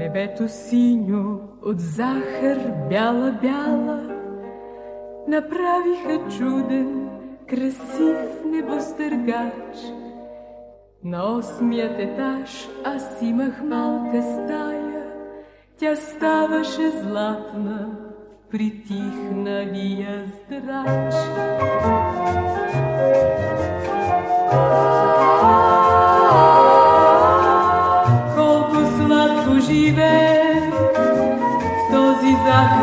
Небето синьо от захар бяла-бяла Направиха чуден, красив небостъргач. На осмият етаж аз имах малка стая, Тя ставаше златна, притихналия здрач.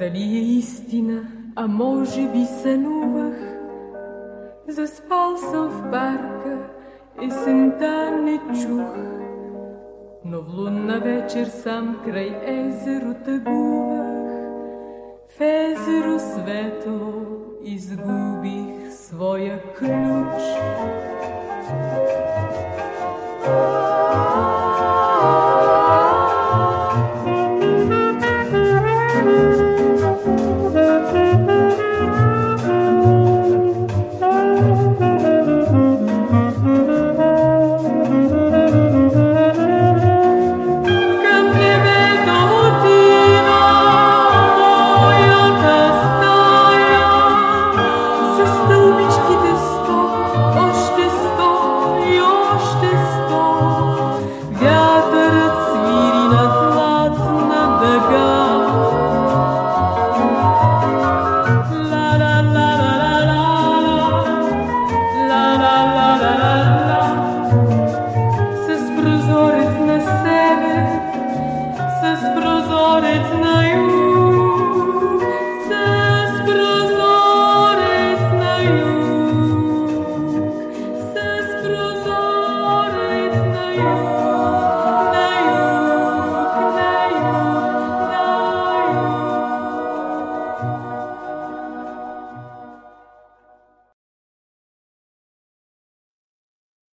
Дали е истина, а може би сънувах, Заспал съм в парка, есента не чух, Но в лунна вечер сам край езеро тъгувах, В езеро светло изгубих своя ключ.